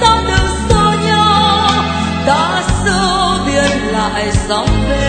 sao được xô nhau ta xô biển lại sóng về